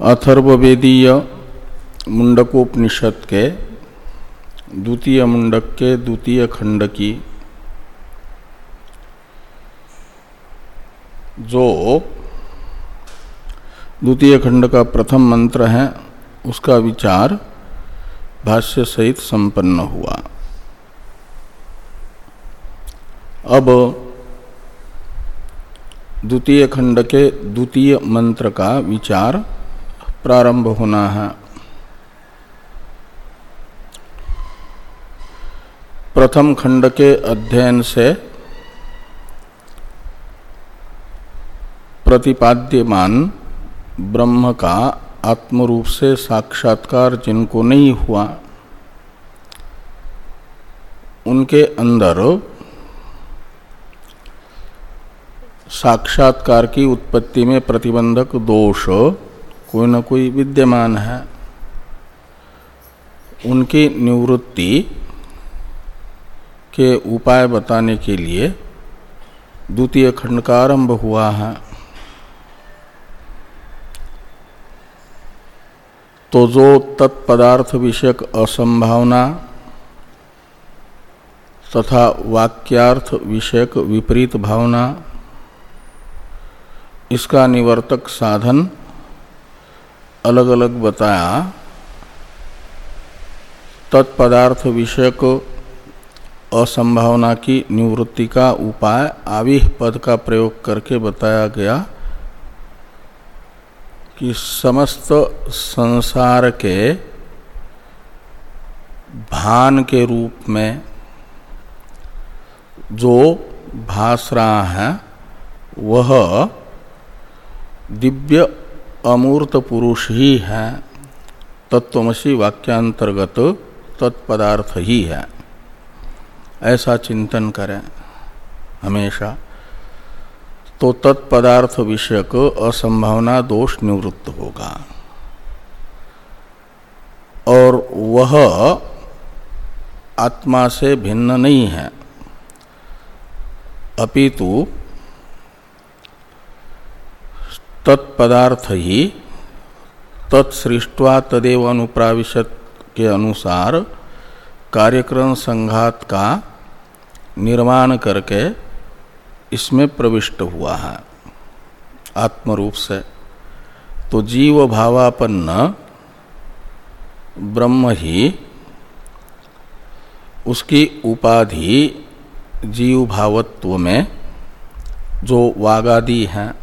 अथर्वेदीय मुंडकोपनिषद के द्वितीय मुंडक के द्वितीय खंड की जो द्वितीय खंड का प्रथम मंत्र है, उसका विचार भाष्य सहित संपन्न हुआ। अब द्वितीय खंड के द्वितीय मंत्र का विचार प्रारंभ होना है प्रथम खंड के अध्ययन से प्रतिपाद्यमान ब्रह्म का आत्मरूप से साक्षात्कार जिनको नहीं हुआ, उनके अंदर साक्षात्कार की उत्पत्ति में प्रतिबंधक दोष कोई न कोई विद्यमान है। उनकी निवृत्ति के उपाय बताने के लिए द्वितीय खंड का आरंभ हुआ है। तो जो तत्पदार्थ विषयक असंभावना तथा वाक्यार्थ विषयक विपरीत भावना, इसका निवर्तक साधन अलग अलग बताया, तत्पदार्थ विषयक असंभावना की निवृत्ति का उपाय आविह पद का प्रयोग करके बताया गया कि समस्त संसार के भान के रूप में जो भास रहा है, वह दिव्य अमूर्त पुरुष ही है, तत्वमसी वाक्यांतर्गत तत्पदार्थ ही है। ऐसा चिंतन करें हमेशा। तो तत्पदार्थ विषयक असंभावना दोष निवृत्त होगा। और वह आत्मा से भिन्न नहीं है। अपितु तत्पदार्थ ही तत्सृष्टवा तदेव अनुप्राविशत के अनुसार कार्यक्रम संघात का निर्माण करके इसमें प्रविष्ट हुआ है। आत्मरूप से। तो जीव भावापन्न ब्रह्म ही, उसकी उपाधि जीव भावत्व में जो वागादि हैं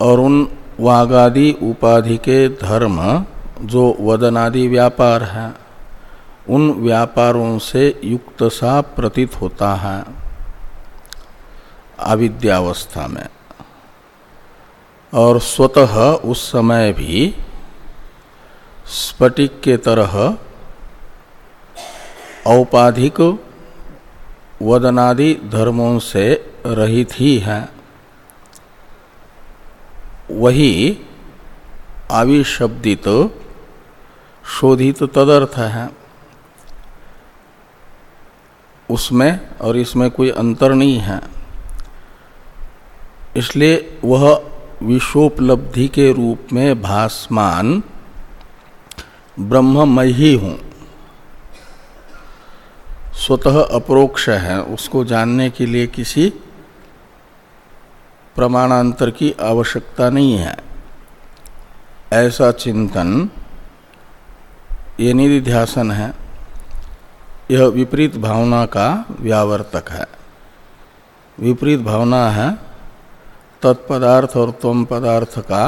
और उन वागादि उपाधि के धर्म जो वदनादि व्यापार हैं, उन व्यापारों से युक्त सा प्रतीत होता है। अविद्यावस्था में। और स्वतः उस समय भी स्फटिक के तरह औपाधिक वदनादि धर्मों से रहित ही है। वही आविशब्दित, शोधित तदर्थ है। उसमें और इसमें कोई अंतर नहीं है। इसलिए वह विश्वोपलब्धि के रूप में भासमान, ब्रह्ममय ही हूँ। स्वतः अप्रोक्ष है, उसको जानने के लिए किसी प्रमाणांतर की आवश्यकता नहीं है। ऐसा चिंतन ये निधिध्यासन है। यह विपरीत भावना का व्यावर्तक है। विपरीत भावना है तत्पदार्थ और तम पदार्थ का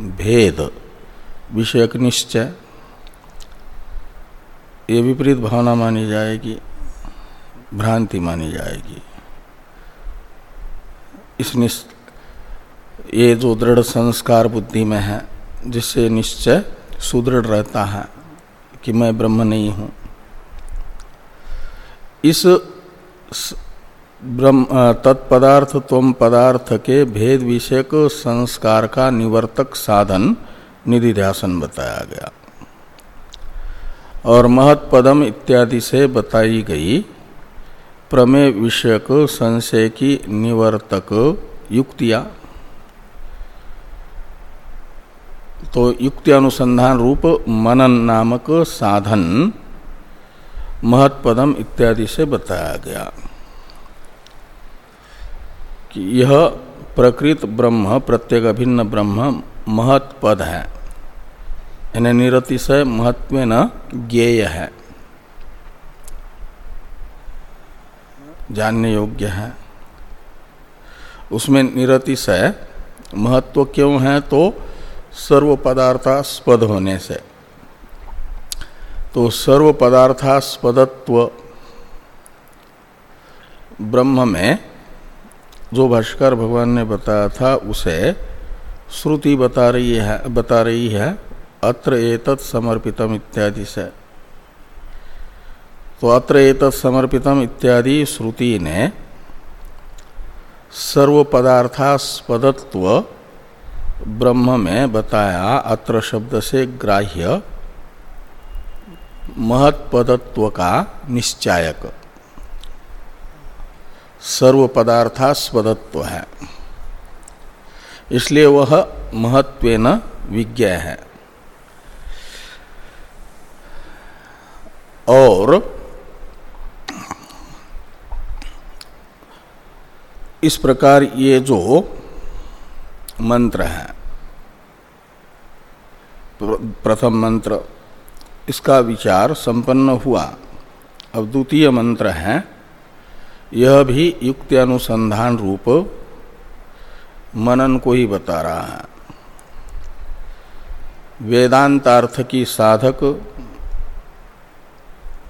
भेद, विषयक निश्चय। ये विपरीत भावना मानी जाएगी, भ्रांति मानी जाएगी। इस ये जो दृढ़ संस्कार बुद्धि में है, जिससे निश्चय सुदृढ़ रहता है कि मैं ब्रह्म नहीं हूँ। इस ब्रह्म तत्पदार्थ तम पदार्थ के भेद विषयक संस्कार का निवर्तक साधन निधिध्यासन बताया गया। और महत्पदम इत्यादि से बताई गई प्रमेय विषयक संशय की निवर्तक युक्तियाँ। तो युक्ति अनुसंधान रूप मनन नामक साधन महत्पदम इत्यादि से बताया गया कि यह प्रकृत ब्रह्म, प्रत्येक अभिन्न ब्रह्म महत्पद है। यानी निरतिशय महत्व न ज्ञेय है। जानने योग्य है। उसमें निरतिशय महत्व क्यों है तो सर्व पदार्थास्पद होने से। तो सर्व पदार्थास्पदत्व ब्रह्म में जो भाष्कर भगवान ने बताया था, उसे श्रुति बता रही है, बता रही है, अत्र एतत् समर्पितम इत्यादि से। तो अत्र एतत् समर्पितम इत्यादि श्रुति ने सर्व पदार्थास्पदत्व ब्रह्म में बताया, अत्र शब्द से ग्राह्य महत्पदत्व का निश्चायक। सर्व पदार्थास्पदत्व है। इसलिए वह महत्वेन विज्ञ है। और इस प्रकार ये जो मंत्र है प्रथम मंत्र, इसका विचार संपन्न हुआ। अब द्वितीय मंत्र है, यह भी युक्ति अनुसंधान रूप मनन को ही बता रहा है। वेदांतार्थ की साधक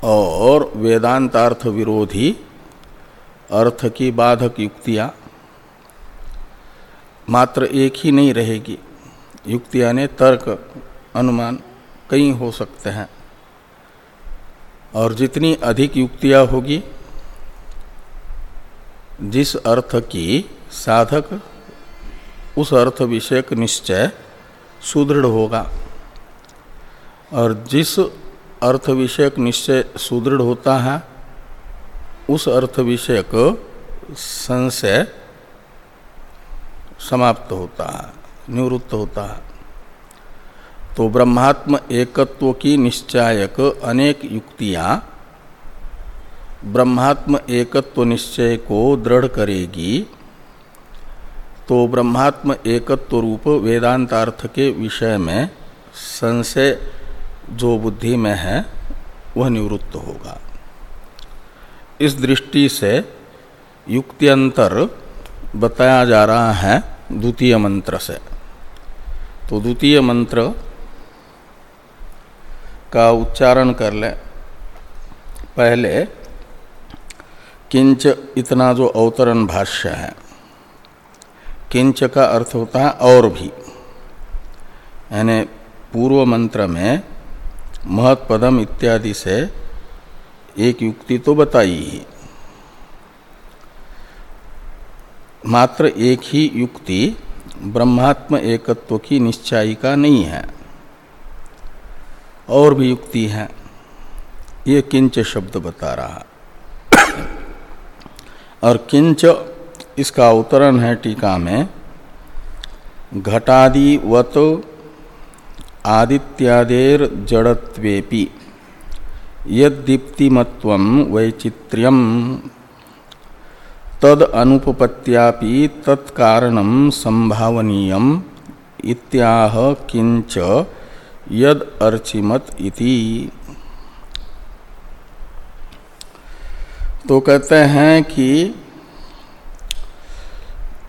और वेदांतार्थ विरोधी अर्थ की बाधक युक्तियाँ मात्र एक ही नहीं रहेगी। युक्तियाँ ने तर्क, अनुमान कई हो सकते हैं। और जितनी अधिक युक्तियाँ होगी, जिस अर्थ की साधक, उस अर्थ विषयक निश्चय सुदृढ़ होगा। और जिस अर्थ विषयक निश्चय सुदृढ़ होता है उस अर्थ विषयक संशय समाप्त होता है, निवृत्त होता है। तो ब्रह्मात्म एकत्व की निश्चायक अनेक युक्तियाँ ब्रह्मात्म एकत्व निश्चय को दृढ़ करेगी तो ब्रह्मात्म एकत्व रूप वेदांतार्थ के विषय में संशय जो बुद्धि में है, वह निवृत्त होगा। इस दृष्टि से युक्त्यंतर बताया जा रहा है द्वितीय मंत्र से। तो द्वितीय मंत्र का उच्चारण कर ले। पहले, किंच इतना जो अवतरण भाष्य है। किंच का अर्थ होता है और भी। यानी पूर्व मंत्र में महत्पदम इत्यादि से एक युक्ति तो बताई ही। मात्र एक ही युक्ति, ब्रह्मात्म एकत्व की निश्चयिका नहीं है। और भी युक्ति है। ये किंच शब्द बता रहा। और किंच इसका अवतरण है टीका में, घटादिवत आदित्यादेर जड़त्वेपि। यदीप्तिमत्व वैचित्र्यम तद अनुपपत्यापि संभावनीय इत्याह किंच यद अर्चिमत इति। तो कहते हैं कि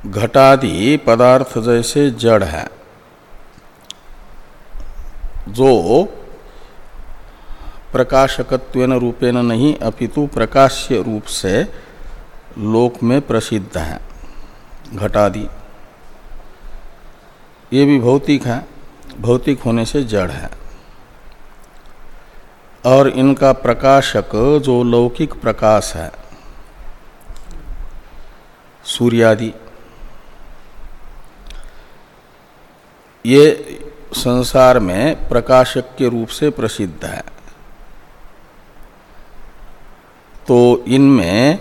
घटादि पदार्थ जैसे जड़ है, जो प्रकाशकत्वेन रूपेण नहीं, अपितु प्रकाश्य रूप से लोक में प्रसिद्ध है। घटादि। ये भी भौतिक है, भौतिक होने से जड़ है। और इनका प्रकाशक जो लौकिक प्रकाश है, सूर्यादि। ये संसार में प्रकाशक के रूप से प्रसिद्ध है। तो इनमें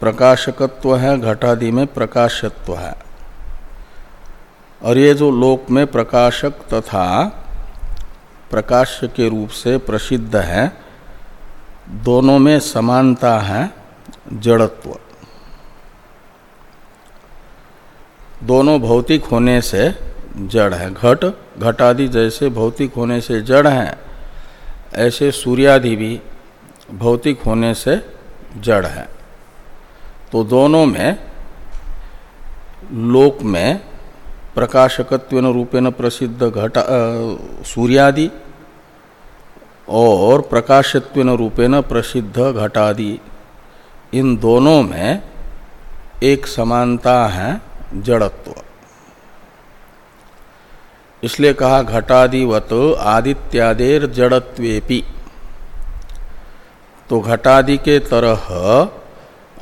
प्रकाशकत्व है, घटादि में प्रकाशत्व है। और ये जो लोक में प्रकाशक तथा प्रकाश के रूप से प्रसिद्ध है, दोनों में समानता है, जड़त्व। दोनों भौतिक होने से जड़ है। घट घट आदि जैसे भौतिक होने से जड़ है, ऐसे सूर्यादि भी भौतिक होने से जड़ है। तो दोनों में लोक में प्रकाशकत्व रूपेण प्रसिद्ध घट सूर्यादि और प्रकाशत्व रूपेण प्रसिद्ध घटादि, इन दोनों में एक समानता है जड़त्व। इसलिए कहा घटादिवत आदित्यादेर जड़त्वेपि। तो घटादि के तरह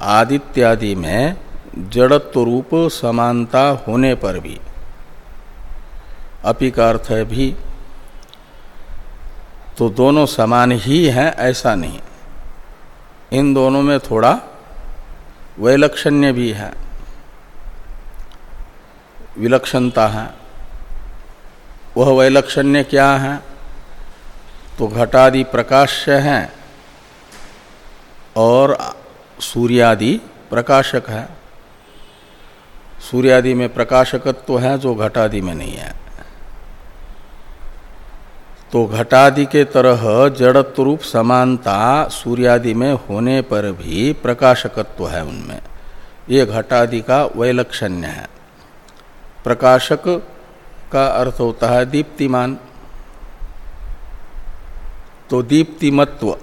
आदित्यादि में जड़त्व रूप समानता होने पर भी। अपि का अर्थ है भी तो दोनों समान ही हैं, ऐसा नहीं। इन दोनों में थोड़ा वैलक्षण्य भी है, विलक्षणता है। वह वैलक्षण्य क्या है? तो घटादि प्रकाश्य है और सूर्यादि प्रकाशक है। सूर्यादि में प्रकाशकत्व तो है जो घटादि में नहीं है। तो घटादि के तरह जड़त्व रूप समानता सूर्यादि में होने पर भी प्रकाशकत्व है उनमें। ये घटादि का वैलक्षण्य है। प्रकाशक का अर्थ होता है दीप्तिमान। तो दीप्तिमत्व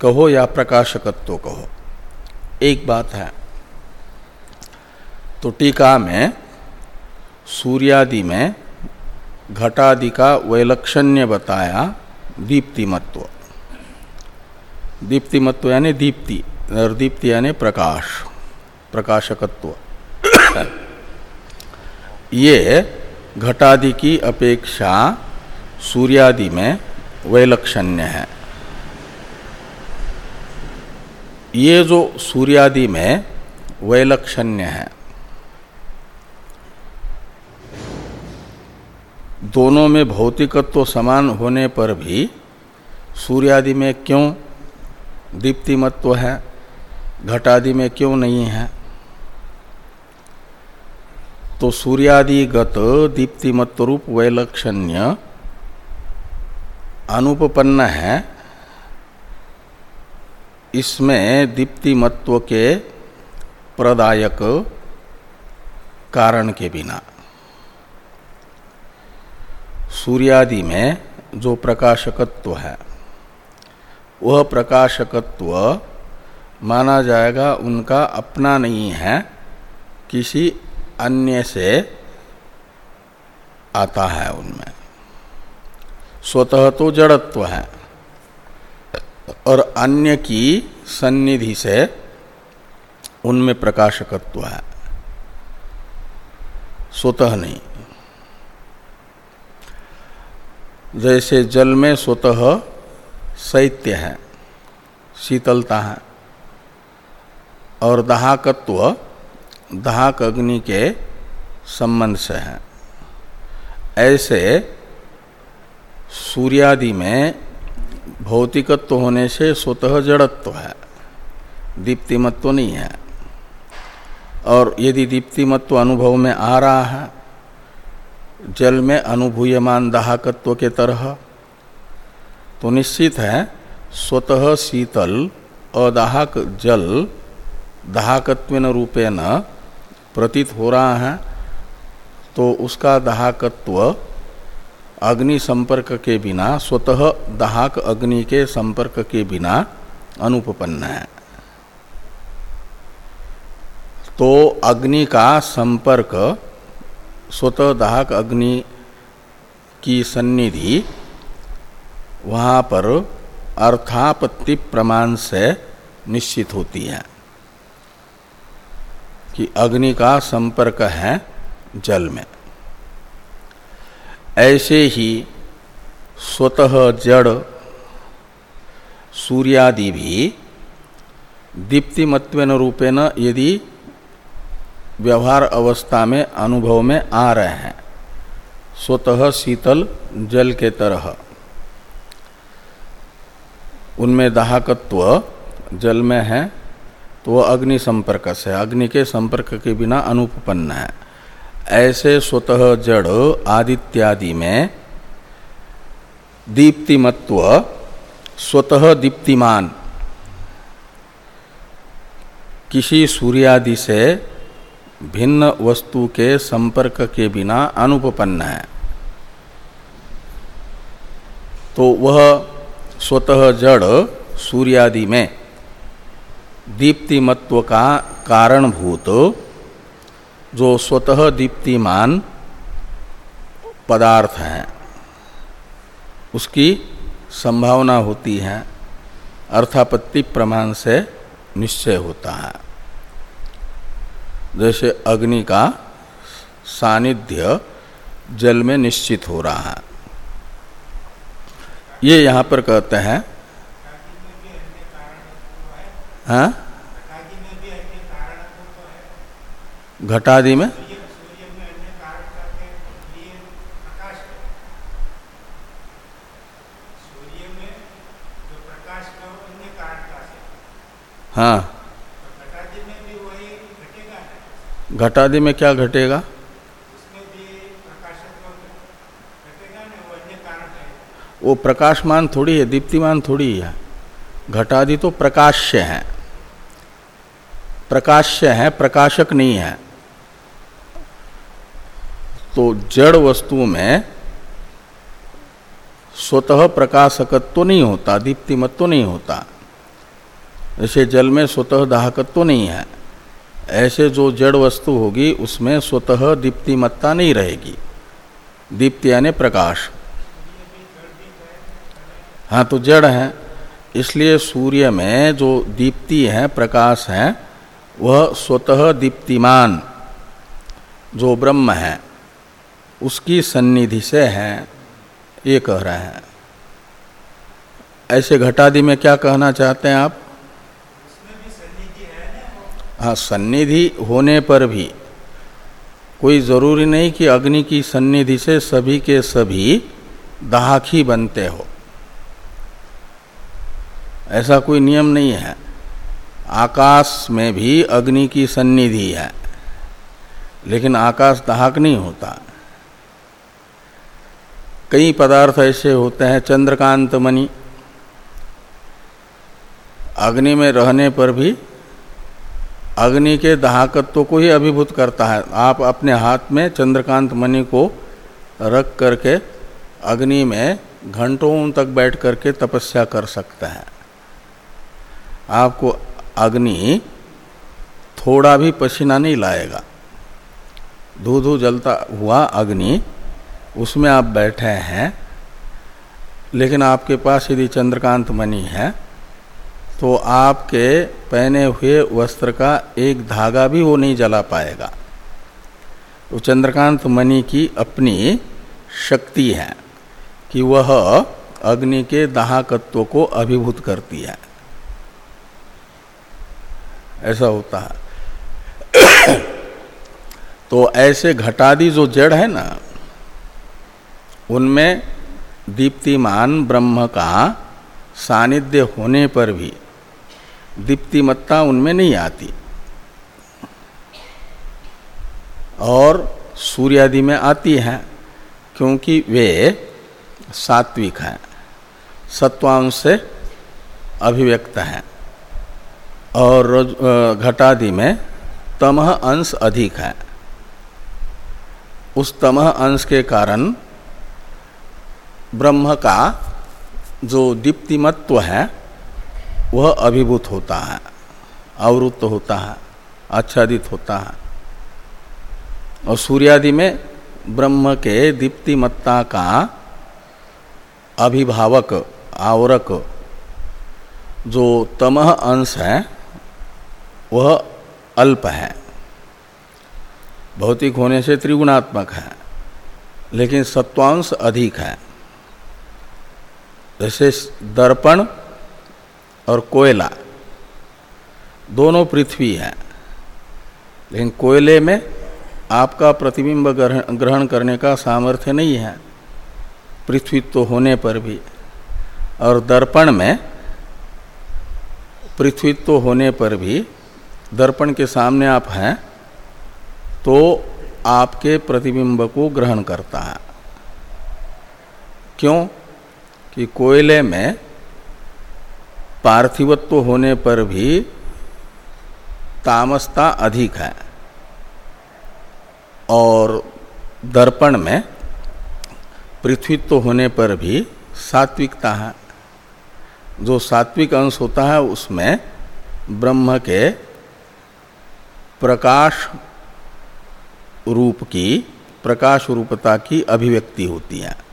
कहो या प्रकाशकत्व कहो। एक बात है तो टीका में, सूर्यादि में घटादि का वैलक्षण्य बताया दीप्तिमत्व। दीप्तिमत्व यानी दीप्ति और दीप्ति यानी प्रकाश, प्रकाशकत्व। ये घटादि की अपेक्षा सूर्यादि में वैलक्षण्य है। ये जो सूर्यादि में वैलक्षण्य है, दोनों में भौतिकत्व समान होने पर भी सूर्यादि में क्यों दीप्तिमत्व है, घटादि में क्यों नहीं है? तो सूर्यादिगत दीप्तिमत्व रूप वैलक्षण्य अनुपन्न है इसमें दीप्तिमत्व के प्रदायक कारण के बिना। सूर्यादि में जो प्रकाशकत्व है, वह प्रकाशकत्व माना जाएगा उनका अपना नहीं है, किसी अन्य से आता है उनमें। स्वतः तो जड़त्व है। और अन्य की सन्निधि से उनमें प्रकाशकत्व है। स्वतः नहीं। जैसे जल में स्वतः शैत्य है, शीतलता है, और दहाकत्व दहाक अग्नि के संबंध से है। ऐसे सूर्यादि में भौतिकत्व होने से स्वतः जड़त्व है। दीप्तिमत्व नहीं है। और यदि दीप्तिमत्व अनुभव में आ रहा है, जल में अनुभूयमान दाहकत्व के तरह तो निश्चित है, स्वतः शीतल, अदाहक जल दाहकत्व रूपेण प्रतीत हो रहा है तो उसका दाहकत्व अग्नि संपर्क के बिना, स्वतः दाहक अग्नि के संपर्क के बिना अनुपन्न है। तो अग्नि का संपर्क, स्वतः दाहक अग्नि की सन्निधि, वहाँ पर अर्थापत्ति प्रमाण से निश्चित होती है कि अग्नि का संपर्क है जल में। ऐसे ही स्वतः जड़ सूर्यादि भी दीप्तिमत्वेन रूपेण यदि व्यवहार अवस्था में, अनुभव में आ रहे हैं। स्वतः शीतल जल के तरह। उनमें दाहकत्व जल में है तो वह अग्नि संपर्क से, अग्नि के संपर्क के बिना अनुपन्न है। ऐसे स्वतः जड़ आदित्यादि में दीप्तिमत्व, स्वतः दीप्तिमान, किसी सूर्यादि से भिन्न वस्तु के संपर्क के बिना अनुपन्न है। तो वह स्वतः जड़ सूर्यादि में दीप्तिमत्व का कारणभूत जो स्वतः दीप्तिमान पदार्थ है, उसकी संभावना होती है, अर्थापत्ति प्रमाण से निश्चय होता है। जैसे अग्नि का सानिध्य जल में निश्चित हो रहा है। ये यहाँ पर कहते हैं हाँ? घटादि में? हाँ। घटादि में क्या घटेगा? वो प्रकाशमान थोड़ी है, दीप्तिमान थोड़ी है। घटादि तो प्रकाश्य है। प्रकाश्य है, प्रकाशक नहीं है। तो जड़ वस्तु में स्वतः प्रकाशकत्व नहीं होता, दीप्तिमत्व नहीं होता। जैसे जल में स्वतः दाहकत्व नहीं है। ऐसे जो जड़ वस्तु होगी, उसमें स्वतः दीप्तिमत्ता नहीं रहेगी। दीप्ति यानी प्रकाश। हाँ तो जड़ है। इसलिए सूर्य में जो दीप्ति है, प्रकाश है, वह स्वतः दीप्तिमान, जो ब्रह्म है। उसकी सन्निधि से हैं, ये कह रहे हैं। ऐसे घटादि में क्या कहना चाहते हैं आप? हाँ सन्निधि होने पर भी कोई ज़रूरी नहीं कि अग्नि की सन्निधि से सभी के सभी दाहक बनते हो। ऐसा कोई नियम नहीं है। आकाश में भी अग्नि की सन्निधि है, लेकिन आकाश दाहक नहीं होता। कई पदार्थ ऐसे होते हैं, चंद्रकांत मणि। अग्नि में रहने पर भी अग्नि के दाहकत्व को ही अभिभूत करता है। आप अपने हाथ में चंद्रकांत मणि को रख करके अग्नि में घंटों तक बैठ करके तपस्या कर सकते हैं। आपको अग्नि थोड़ा भी पसीना नहीं लाएगा। धू धू जलता हुआ अग्नि उसमें आप बैठे हैं, लेकिन आपके पास यदि चंद्रकांत मणि है तो आपके पहने हुए वस्त्र का एक धागा भी वो नहीं जला पाएगा। तो चंद्रकांत मणि की अपनी शक्ति है कि वह अग्नि के दाहकत्व को अभिभूत करती है। ऐसा होता है। तो ऐसे घटादि जो जड़ है ना उनमें दीप्तिमान ब्रह्म का सानिध्य होने पर भी दीप्तिमत्ता उनमें नहीं आती। और सूर्यादि में आती है, क्योंकि वे सात्विक हैं, सत्वांश से अभिव्यक्त हैं, और घटादि में तमह अंश अधिक है। उस तमह अंश के कारण ब्रह्म का जो दीप्तिमत्व है, वह अभिभूत होता है, आवृत्त होता है, आच्छादित होता है। और सूर्यादि में ब्रह्म के दीप्तिमत्ता का अभिभावक, आवरक जो तमह अंश है, वह अल्प है। भौतिक होने से त्रिगुणात्मक है, लेकिन सत्वांश अधिक है। जैसे दर्पण और कोयला, दोनों पृथ्वी है। लेकिन कोयले में आपका प्रतिबिंब ग्रहण करने का सामर्थ्य नहीं है पृथ्वीत्व होने पर भी। और दर्पण में पृथ्वीत्व होने पर भी दर्पण के सामने आप हैं तो आपके प्रतिबिंब को ग्रहण करता है। क्यों? कि कोयले में पार्थिवत्व होने पर भी तामसता अधिक है और दर्पण में पृथ्वीत्व होने पर भी सात्विकता है। जो सात्विक अंश होता है, उसमें ब्रह्म के प्रकाश रूप की, प्रकाश रूपता की अभिव्यक्ति होती है।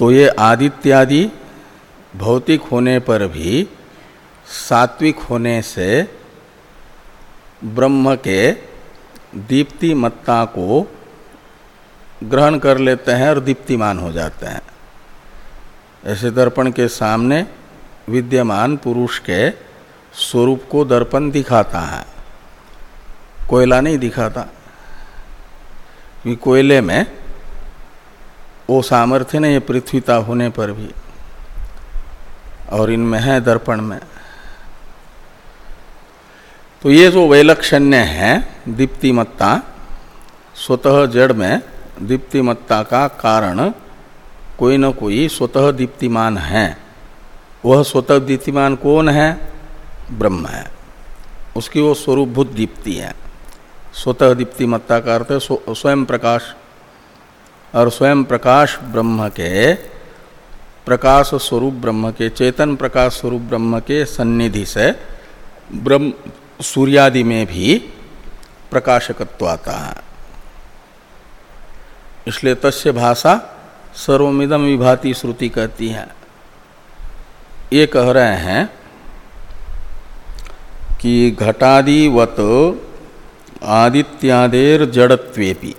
तो ये आदित्यादि भौतिक होने पर भी सात्विक होने से ब्रह्म के दीप्ति मत्ता को ग्रहण कर लेते हैं और दीप्तिमान हो जाते हैं। ऐसे दर्पण के सामने विद्यमान पुरुष के स्वरूप को दर्पण दिखाता है। कोयला नहीं दिखाता कि कोयले में वो सामर्थ्य नहीं है पृथ्वीता होने पर भी। और इनमें है दर्पण में। तो ये जो वैलक्षण्य है, दीप्तिमत्ता, स्वतः जड़ में दीप्तिमत्ता का कारण कोई न कोई स्वतः दीप्तिमान है। वह स्वतः दीप्तिमान कौन है? ब्रह्म है। उसकी वो स्वरूपभूत दीप्ति है। स्वतः दीप्तिमत्ता का अर्थ स्वयं प्रकाश। और स्वयं प्रकाश ब्रह्म के, प्रकाश स्वरूप ब्रह्म के, चेतन प्रकाश स्वरूप ब्रह्म के सन्निधि से ब्रह्म, सूर्यादि में भी प्रकाशकत्व आता है। इसलिए तस्य भाषा सर्वमिदम विभाति श्रुति कहती है। ये कह रहे हैं कि घटादिवत आदित्यादेर जड़त्वेपि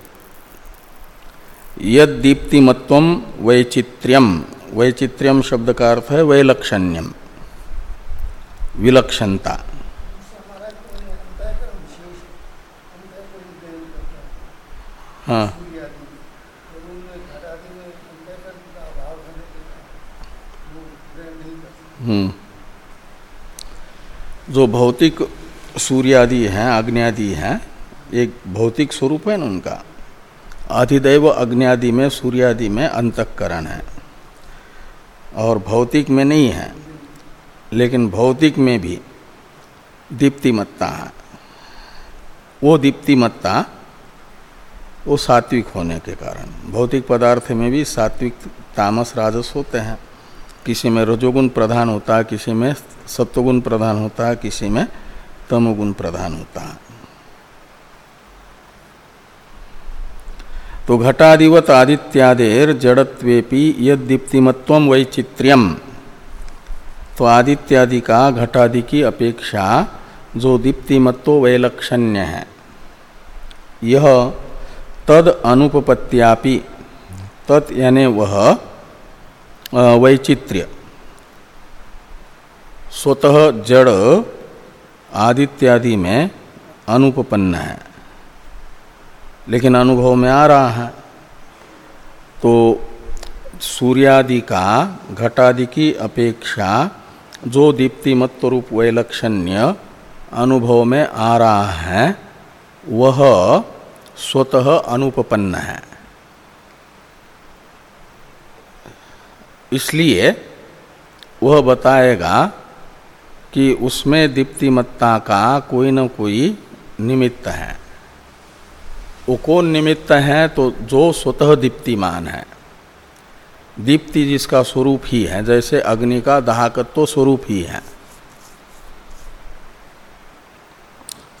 यद दीप्तिमत्व वैचित्र्यम वैचित्र्यम शब्द का अर्थ है। वैलक्षण्यम विलक्षणता हाँ जो भौतिक सूर्यादि हैं अग्नि हैं, एक भौतिक स्वरूप है ना उनका। अधिदैव अग्नि में, सूर्यादि में अंतकरण है। और भौतिक में नहीं है, लेकिन भौतिक में भी दीप्तिमत्ता है। वो दीप्तिमत्ता, वो सात्विक होने के कारण। भौतिक पदार्थ में भी सात्विक तामस, राजस होते हैं। किसी में रजोगुण प्रधान होता है, किसी में सत्वगुण प्रधान होता है, किसी में तमोगुण प्रधान होता है। तो घटादिवत आदित्यादेर जड़त्वेपि यद दीप्तिमत्व वैचित्र्यम। तो आदित्यादि का घटादि की अपेक्षा जो दीप्तिमत्व वैलक्षण्य है। यह तद अनुपत्यापि तत् यानी वह वैचित्र्य। स्वतः जड़ आदित्यादि में अनुपन्न है। लेकिन अनुभव में आ रहा है। तो सूर्यादि का घटादि की अपेक्षा जो दीप्तिमत्व रूप वैलक्षण्य अनुभव में आ रहा है, वह स्वतः अनुपन्न है। इसलिए वह बताएगा कि उसमें दीप्तिमत्ता का कोई न कोई निमित्त है। वो कौन निमित्त है तो जो स्वतः दीप्तिमान है। दीप्ति जिसका स्वरूप ही है, जैसे अग्नि का दाहकत्व तो स्वरूप ही है।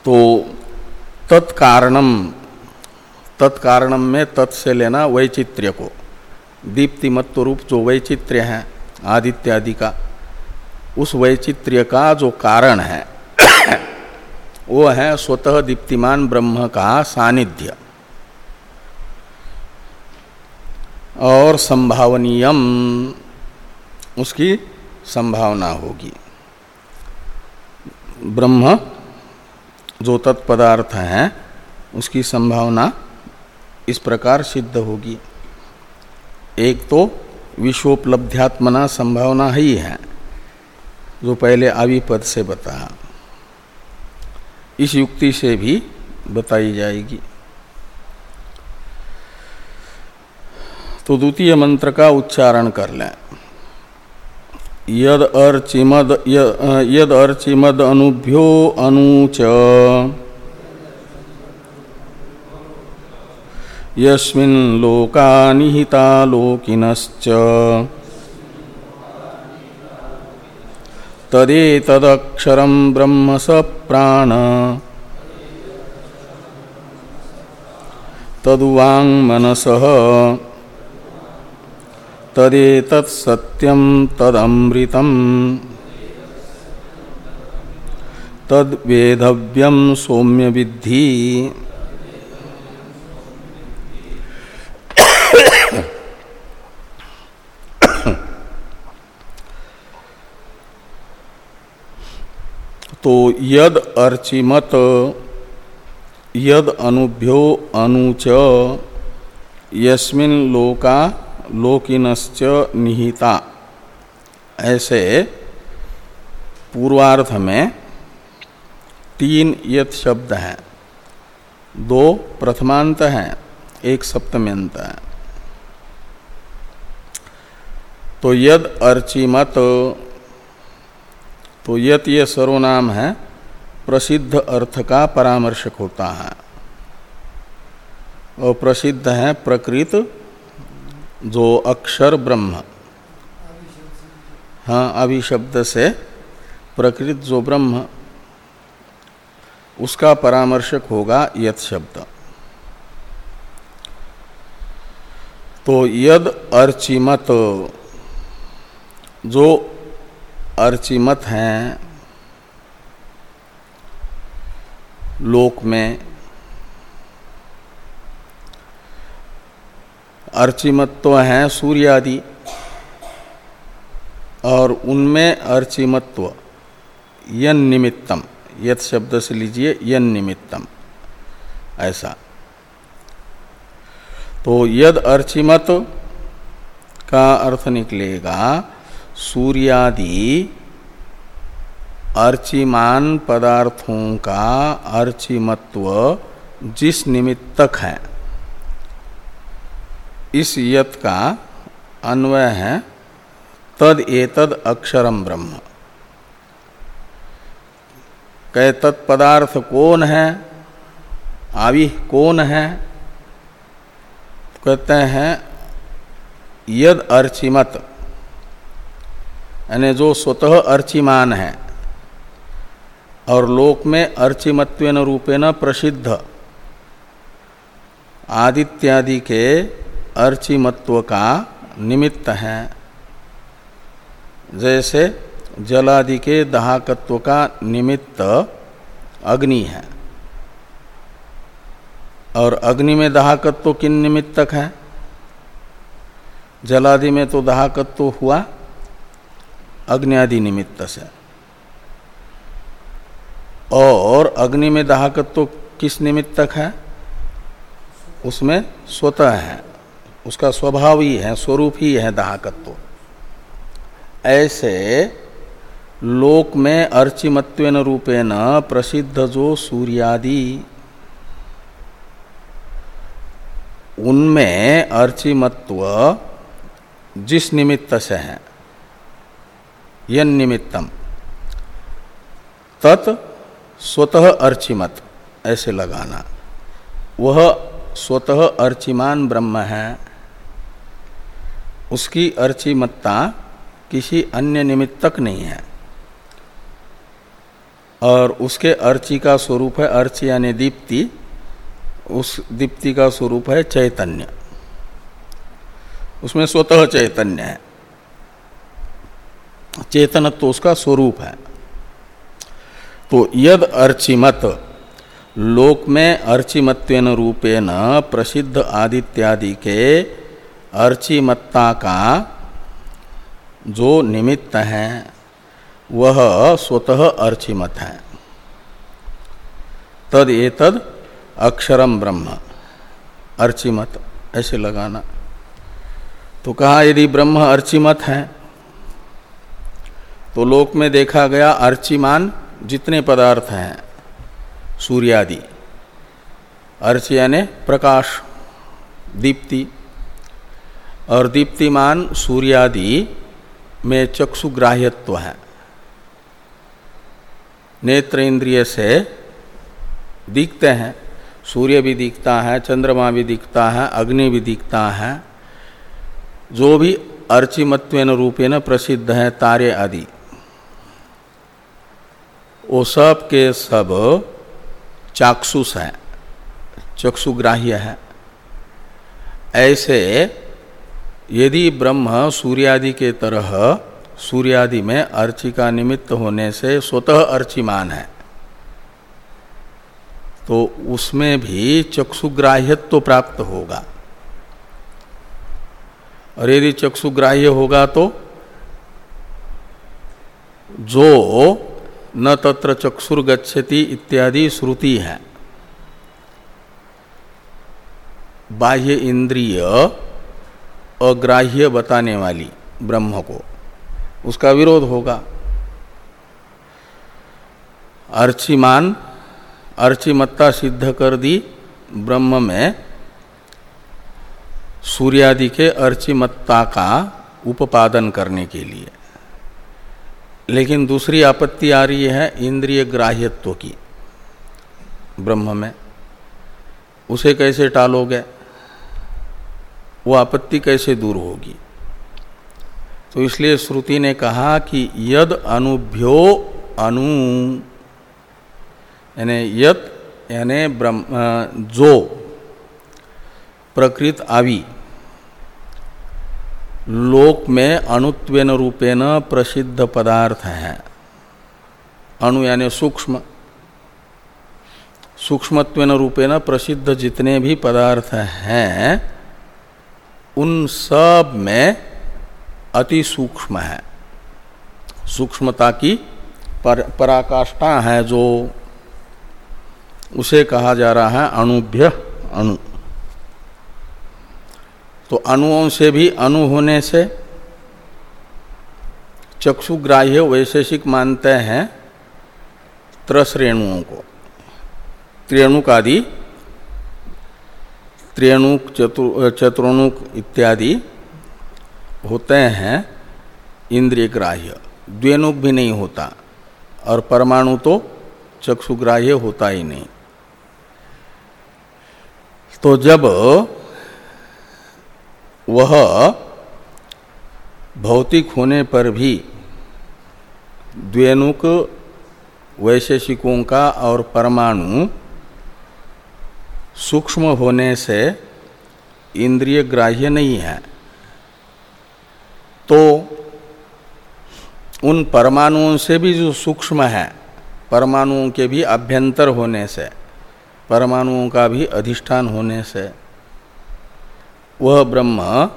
तो तत्कारणम तत्कारणम में तत् से लेना वैचित्र्य को। दीप्तिमत्व रूप जो वैचित्र्य है आदित्यादि का, उस वैचित्र्य का जो कारण है वो है स्वतः दीप्तिमान ब्रह्म का सानिध्य। और संभावनीयम, उसकी संभावना होगी। ब्रह्म जो तत्पदार्थ है, उसकी संभावना इस प्रकार सिद्ध होगी। एक तो विश्वोपलब्ध्यात्मना संभावना ही है, जो पहले आविपद से बताया इस युक्ति से भी बताई जाएगी। तो द्वितीय मंत्र का उच्चारण कर लें। यद अर्चिमद यद अर्चिमद अनुभ्यो अनुच। यस्मिन् लोका निहिता लोकिनश्च तदेतदक्षरं ब्रह्म स प्राण। तदुवाङ्मनसः तदेतत्सत्यं तदमृतम् तद्वेधव्यम सौम्य विद्धि तो यद अर्चिमत, यद अनुभ्यो अनुच, यस्मिन लोका लोकिनश्च निहिता। ऐसे पूर्वार्थ में तीन यत शब्द हैं। दो प्रथमांत हैं, एक सप्तम्यंत है। तो यद अर्चिमत तो यत ये सर्वनाम है, प्रसिद्ध अर्थ का परामर्शक होता है। और प्रसिद्ध है प्रकृत जो अक्षर ब्रह्म। हाँ अभी शब्द से प्रकृत जो ब्रह्म, उसका परामर्शक होगा यत शब्द। तो यद अर्चिमत, जो अर्चिमत हैं लोक में। अर्चिमत्व हैं सूर्य आदि और उनमें अर्चिमत्व यन निमित्तम। यत शब्द से लीजिए, यन निमित्तम। ऐसा। तो यद अर्चिमत का अर्थ निकलेगा सूर्यादि अर्चिमान पदार्थों का अर्चिमत्व जिस निमित्तक है, इस यत का अन्वय है, तद एतद अक्षरम ब्रह्म। कह तत्पदार्थ कौन है? आवि कौन है? कहते हैं, यद अर्चिमत। यानी जो स्वतः अर्चिमान है, और लोक में अर्चिमत्वेन रूपेण प्रसिद्ध, आदित्यादि के अर्चिमत्व का निमित्त है। जैसे जलादि के दहाकत्व का निमित्त अग्नि है। और अग्नि में दहाकत्व किन निमित्तक है? जलादि में तो दहाकत्व हुआ अग्नि आदि निमित्त से और अग्नि में दाहकत्व तो किस निमित्तक है? उसमें स्वतः है। उसका स्वभाव ही है, स्वरूप ही है दाहकत्व। तो। ऐसे लोक में अर्चिमत्वेन रूपेण प्रसिद्ध जो सूर्यादि, उनमें अर्चिमत्व जिस निमित्त से है यन निमित्तम। तत् स्वतः अर्चिमत, ऐसे लगाना। वह स्वतः अर्चिमान ब्रह्म है। उसकी अर्चिमत्ता किसी अन्य निमित्तक नहीं है। और उसके अर्ची का स्वरूप है अर्ची यानी दीप्ति। उस दीप्ति का स्वरूप है चैतन्य। उसमें स्वतः चैतन्य है। चेतनत्व उसका स्वरूप है। तो यद अर्चिमत, लोक में अर्चिमत्वेन रूपेण प्रसिद्ध आदित्यादि के अर्चिमत्ता का जो निमित्त है, वह स्वतः अर्चिमत है। तद ए तद अक्षरम ब्रह्म, अर्चिमत, ऐसे लगाना। तो कहा यदि ब्रह्म अर्चिमत है तो लोक में देखा गया अर्चिमान जितने पदार्थ हैं, सूर्यादि। अर्च यानी प्रकाश, दीप्ति। और दीप्तिमान सूर्यादि में चक्षुग्राह्यत्व है। नेत्र इंद्रिय से दिखते हैं। सूर्य भी दिखता है, चंद्रमा भी दिखता है, अग्नि भी दिखता है। जो भी अर्चिमत्वेन रूपेण प्रसिद्ध है, तारे आदि। वो सब के सब चाक्षुष है, चक्षुग्राह्य है। ऐसे यदि ब्रह्म सूर्यादि के तरह सूर्यादि में अर्ची का निमित्त होने से स्वतः अर्चिमान है तो उसमें भी चक्षुग्राह्यत्व तो प्राप्त होगा। और यदि चक्षुग्राह्य होगा तो जो न तत्र चक्षुर्गछति इत्यादि श्रुति है। बाह्य इंद्रिय अग्राह्य बताने वाली ब्रह्म को। उसका विरोध होगा। अर्चिमान, अर्चिमत्ता सिद्ध कर दी ब्रह्म में, सूर्यादि के अर्चिमत्ता का उपादन करने के लिए। लेकिन दूसरी आपत्ति आ रही है इंद्रिय ग्राह्यत्व की, ब्रह्म में। उसे कैसे टालोगे? वो आपत्ति कैसे दूर होगी? तो इसलिए श्रुति ने कहा कि यद अनुभ्यो अनु, यानी यत, यानी ब्रह्म, जो प्रकृत आवी। लोक में अणुत्वेन रूपेण प्रसिद्ध पदार्थ है। अणु यानी सूक्ष्म। सूक्ष्मत्वेन रूपेण प्रसिद्ध जितने भी पदार्थ हैं उन सब में अति सूक्ष्म है। सूक्ष्मता की पर, पराकाष्ठा है जो उसे कहा जा रहा है अणुभ्य अणु। तो अणुओं से भी अणु होने से चक्षुग्राह्य वैशेषिक मानते हैं त्रसरेणुओं को। त्रेणुक आदि त्रेणुक चतुर चतुर्णुक इत्यादि होते हैं इंद्रिय ग्राह्य द्वेणुक भी नहीं होता और परमाणु तो चक्षुग्राह्य होता ही नहीं। तो जब वह भौतिक होने पर भी द्वेनुक वैशेषिकों का और परमाणु सूक्ष्म होने से इंद्रिय ग्राह्य नहीं है। तो उन परमाणुओं से भी जो सूक्ष्म है, परमाणुओं के भी अभ्यंतर होने से, परमाणुओं का भी अधिष्ठान होने से वह ब्रह्म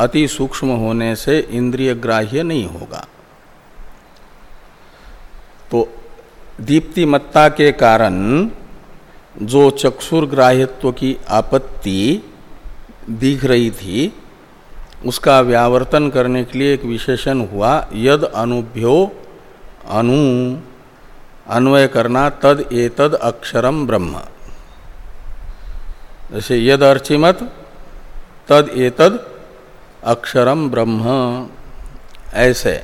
अति सूक्ष्म होने से इंद्रिय ग्राह्य नहीं होगा। तो दीप्तिमत्ता के कारण जो चक्षुर ग्राह्यत्व की आपत्ति दिख रही थी, उसका व्यावर्तन करने के लिए एक विशेषण हुआ, यद अनुभ्यो अनु, अन्वय करना तद एतद अक्षरम ब्रह्म। जैसे यद अर्चिमत तद एतद अक्षरम ब्रह्म। ऐसे।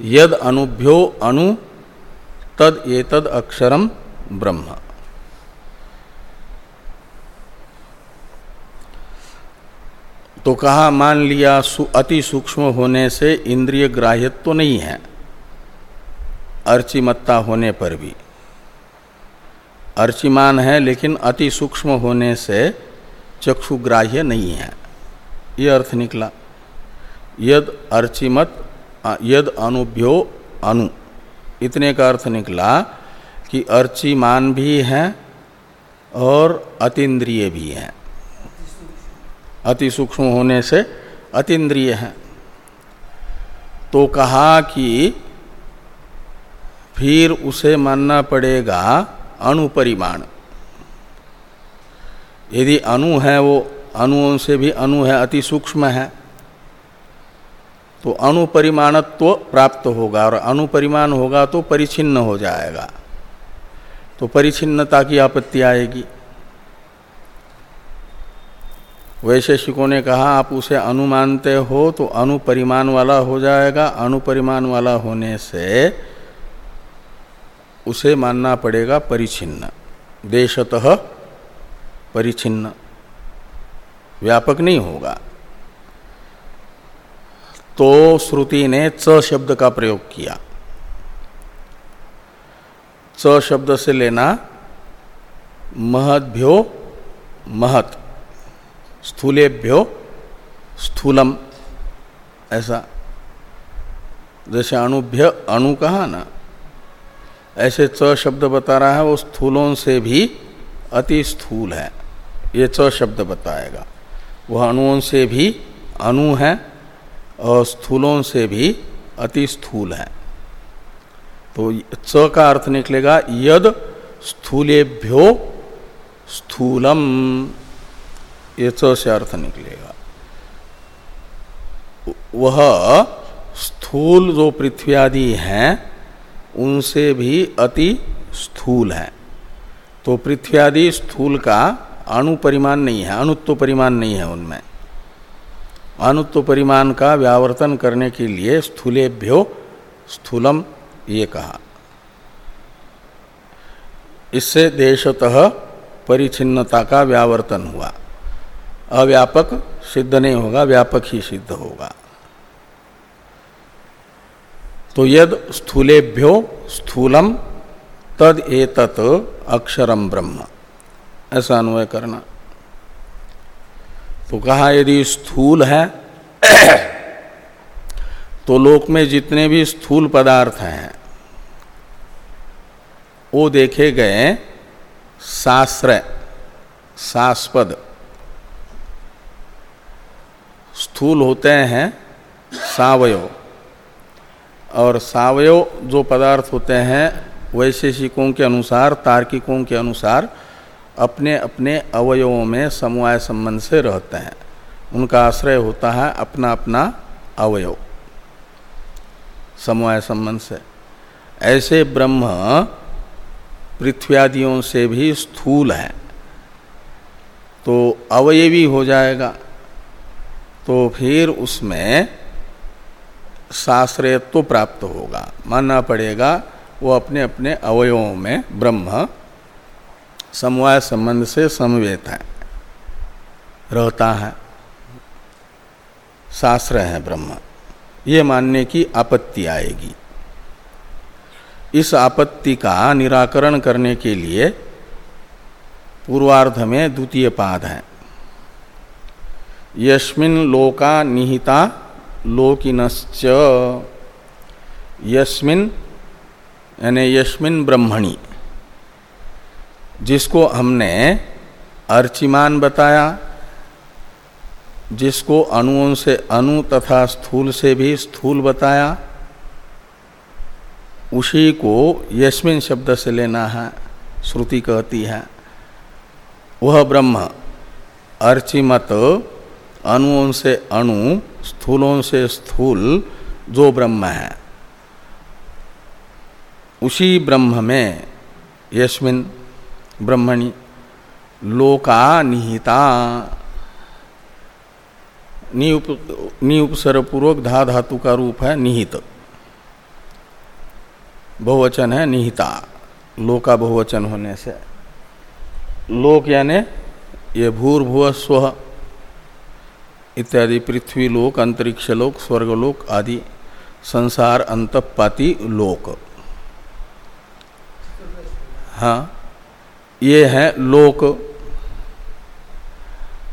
यद अनुभ्यो अनु तद एतद अक्षरम ब्रह्म। तो कहा मान लिया सु, अति सूक्ष्म होने से इंद्रिय ग्राह्यत्व तो नहीं है अर्चिमत्ता होने पर भी। अर्चिमान है लेकिन अति सूक्ष्म होने से चक्षुग्राह्य नहीं है। ये अर्थ निकला। यद अर्चिमत यद अनुभ्यो अनु। इतने का अर्थ निकला कि अर्चिमान भी है और अतीन्द्रिय भी हैं। अति सूक्ष्म होने से अतीन्द्रिय है। तो कहा कि फिर उसे मानना पड़ेगा अणुपरिमाण। यदि अणु है वो, अणुओं से भी अणु है, अति सूक्ष्म है तो अणुपरिमाणत्व प्राप्त होगा और अणुपरिमाण होगा तो परिचिन्न हो जाएगा। तो परिचिन्नता की आपत्ति आएगी। वैशेषिकों ने कहा, आप उसे अनुमानते हो तो अनुपरिमाण वाला हो जाएगा। अनुपरिमाण वाला होने से उसे मानना पड़ेगा परिचिन्न देशतः परिचिन्न। व्यापक नहीं होगा। तो श्रुति ने च शब्द का प्रयोग किया। च शब्द से लेना महद्भ्यो महत, स्थूलेभ्यो स्थूलम, ऐसा। जैसे अणुभ्य अणु कहा ना, ऐसे च शब्द बता रहा है, वो स्थूलों से भी अति स्थूल है। ये च शब्द बताएगा। वह अणुओं से भी अणु है और स्थूलों से भी अति स्थूल है। तो च का अर्थ निकलेगा, यद स्थूलेभ्यो स्थूलम। ये च से अर्थ निकलेगा। वह स्थूल जो पृथ्वी आदि हैं, उनसे भी अति स्थूल है। तो पृथ्वी आदि स्थूल का अणु परिमाण नहीं है, अणुत्व परिमाण नहीं है उनमें। अणुत्व परिमाण का व्यावर्तन करने के लिए स्थूलेभ्यो स्थूलम, ये कहा। इससे देशतः परिचिन्नता का व्यावर्तन हुआ। अव्यापक सिद्ध नहीं होगा, व्यापक ही सिद्ध होगा। तो यद स्थूलेभ्यो स्थूलम, तद एतत अक्षरम ब्रह्म। ऐसा अन्वय करना। तो कहा, यदि स्थूल है तो लोक में जितने भी स्थूल पदार्थ हैं, वो देखे गए शास्त्र, शास्पद। स्थूल होते हैं सावयव और सावयव जो पदार्थ होते हैं, वैशेषिकों के अनुसार, तार्किकों के अनुसार अपने अपने अवयवों में समवाय संबंध से रहते हैं। उनका आश्रय होता है अपना अपना अवयव, समवाय संबंध से। ऐसे ब्रह्म पृथ्व्यादियों से भी स्थूल है। तो अवयवी हो जाएगा तो फिर उसमें साश्रयत्व तो प्राप्त होगा। मानना पड़ेगा, वो अपने अपने अवयवों में ब्रह्म समवाय संबंध से समवेत है। रहता है। शास्त्र है ब्रह्म। ये मानने की आपत्ति आएगी। इस आपत्ति का निराकरण करने के लिए पूर्वार्ध में द्वितीय पाद है। यस्मिन लोका निहिता लोकिनश्च। यस्मिन, यानी यस्मिन ब्रह्मणि। जिसको हमने अर्चिमान बताया, जिसको अणुओं से अणु तथा स्थूल से भी स्थूल बताया, उसी को यस्मिन शब्द से लेना है, श्रुति कहती है। वह ब्रह्म, अर्चिमत अणुओं से अणु, स्थूलों से स्थूल, जो ब्रह्म है। उसी ब्रह्म में यस्मिन ब्रह्मणि लोका निहिता। निउपसर पूर्वक धा धातु का रूप है निहित। बहुवचन है निहिता। लोका बहुवचन होने से। लोक यानी ये भूर्भुव स्व इत्यादि पृथ्वी लोक, अंतरिक्ष लोक स्वर्गलोक आदि संसार, अंतपाती लोक। हाँ। ये हैं लोक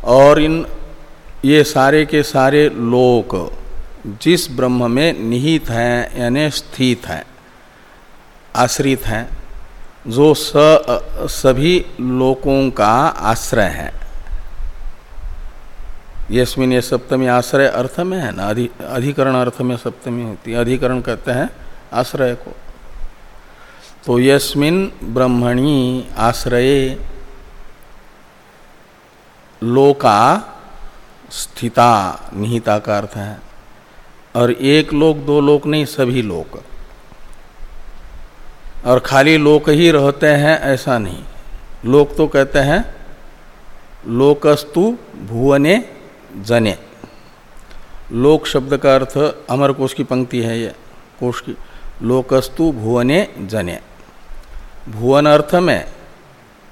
और इन ये सारे के सारे लोक जिस ब्रह्म में निहित हैं यानी स्थित हैं आश्रित हैं जो स, सभी लोकों का आश्रय है। यस्मिन ये सप्तमी आश्रय अर्थ में है ना? अधि, अधिकरण अर्थ में सप्तमी होती है। अधिकरण कहते हैं आश्रय को। तो यस्मिन ब्रह्मणी आश्रये लोका स्थिता, निहिता का अर्थ है। और एक लोक, दो लोक नहीं, सभी लोक। और खाली लोक ही रहते हैं, ऐसा नहीं। लोक तो कहते हैं, लोकस्तु भुवने जने। लोक शब्द का अर्थ, अमर कोश की पंक्ति है ये, कोश की, लोकस्तु भुवने जने। भुवन अर्थ में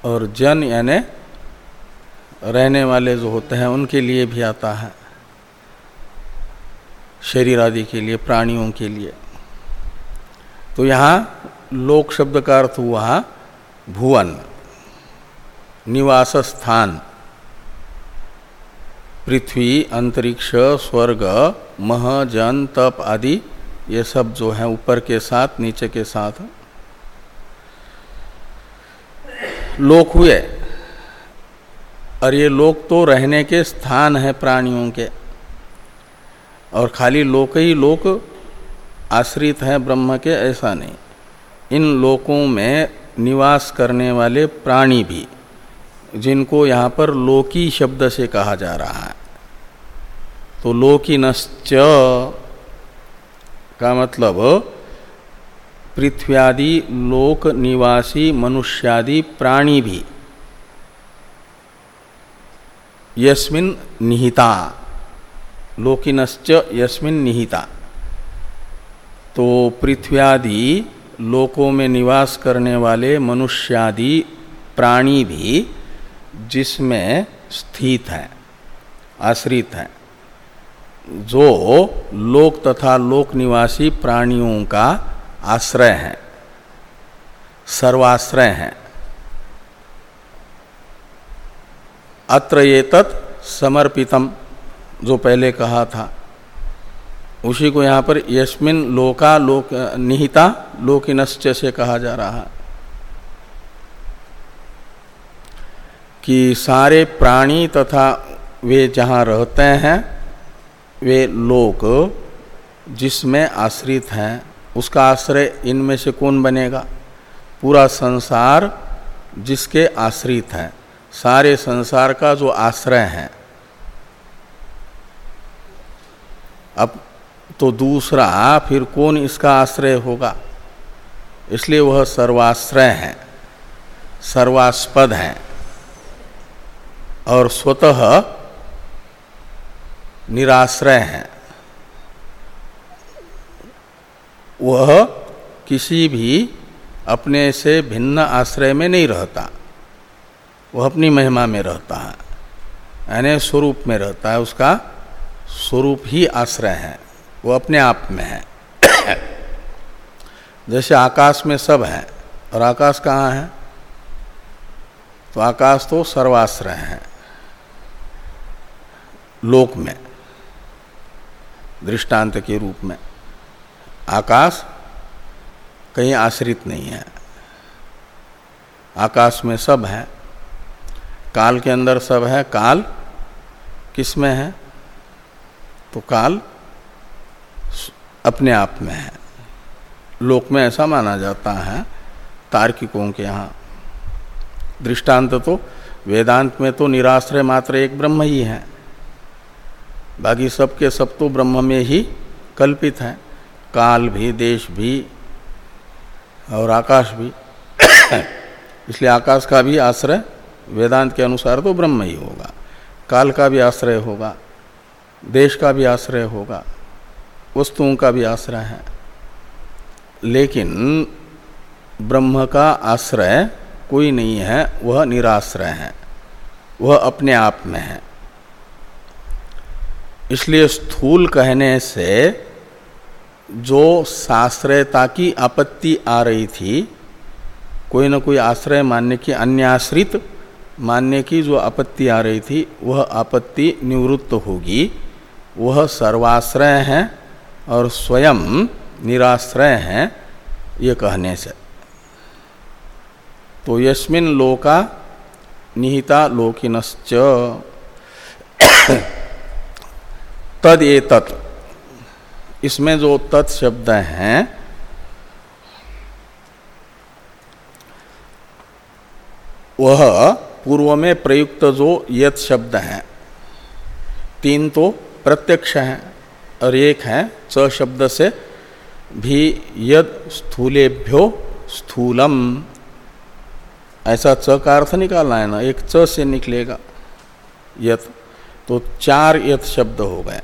और जन यानी रहने वाले जो होते हैं, उनके लिए भी आता है। शरीर आदि के लिए, प्राणियों के लिए। तो यहाँ लोक शब्द का अर्थ हुआ भुवन, निवास स्थान। पृथ्वी, अंतरिक्ष, स्वर्ग, मह, जन, तप आदि, ये सब जो है ऊपर के साथ, नीचे के साथ लोक हुए। और ये लोक तो रहने के स्थान है प्राणियों के। और खाली लोक ही लोक आश्रित है ब्रह्म के, ऐसा नहीं। इन लोकों में निवास करने वाले प्राणी भी, जिनको यहाँ पर लोकी शब्द से कहा जा रहा है। तो लोकिनश्च का मतलब पृथ्व्यादि, लोक, निवासी, मनुष्यादि प्राणी भी यस्मिन निहिता। लोकिनश्च यस्मिन निहिता। तो पृथ्व्यादि, लोकों में निवास करने वाले मनुष्यादि प्राणी भी जिसमें स्थित है, आश्रित है, जो लोक तथा लोक निवासी प्राणियों का आश्रय हैं, सर्वाश्रय हैं। अत्र ये तत् समर्पितम, जो पहले कहा था। उसी को यहाँ पर यस्मिन लोका लोक, निहिता लोकिनश्च से कहा जा रहा है कि सारे प्राणी तथा वे जहाँ रहते हैं, वे लोक जिसमें आश्रित हैं उसका आश्रय इनमें से कौन बनेगा? पूरा संसार जिसके आश्रित है। सारे संसार का जो आश्रय है। अब तो दूसरा, फिर कौन इसका आश्रय होगा? इसलिए वह सर्वाश्रय है, सर्वास्पद है। और स्वतः निराश्रय है। वह किसी भी अपने से भिन्न आश्रय में नहीं रहता। वह अपनी महिमा में रहता है, यानी स्वरूप में रहता है, उसका स्वरूप ही आश्रय है वो अपने आप में है। जैसे आकाश में सब है, और आकाश कहाँ है? तो आकाश तो सर्वाश्रय है, लोक में, दृष्टांत के रूप में। आकाश कहीं आश्रित नहीं है। आकाश में सब है, काल के अंदर सब है। काल किसमें है? तो काल अपने आप में है। लोक में ऐसा माना जाता है, तार्किकों के यहाँ। दृष्टांत तो वेदांत में तो निराश्रय मात्र एक ब्रह्म ही है। बाकी सबके सब तो ब्रह्म में ही कल्पित है। काल भी, देश भी और आकाश भी। इसलिए आकाश का भी आश्रय वेदांत के अनुसार तो ब्रह्म ही होगा। काल का भी आश्रय होगा। देश का भी आश्रय होगा। वस्तुओं का भी आश्रय है। लेकिन ब्रह्म का आश्रय कोई नहीं है, वह निराश्रय है। वह अपने आप में है। इसलिए स्थूल कहने से जो साश्रयता की आपत्ति आ रही थी, कोई ना कोई आश्रय मानने की, अन्याश्रित मानने की जो आपत्ति आ रही थी, वह आपत्ति निवृत्त होगी। वह सर्वाश्रय है और स्वयं निराश्रय है, ये कहने से। तो यस्मिन लोका निहिता लोकिनश्च। तद इसमें जो तत् शब्द हैं, वह पूर्व में प्रयुक्त जो यत शब्द हैं, तीन तो प्रत्यक्ष हैं और एक है च शब्द से भी यद स्थूलेभ्यो स्थूलम। ऐसा च का अर्थ निकालना है ना, एक च से निकलेगा यत तो चार यत शब्द हो गए।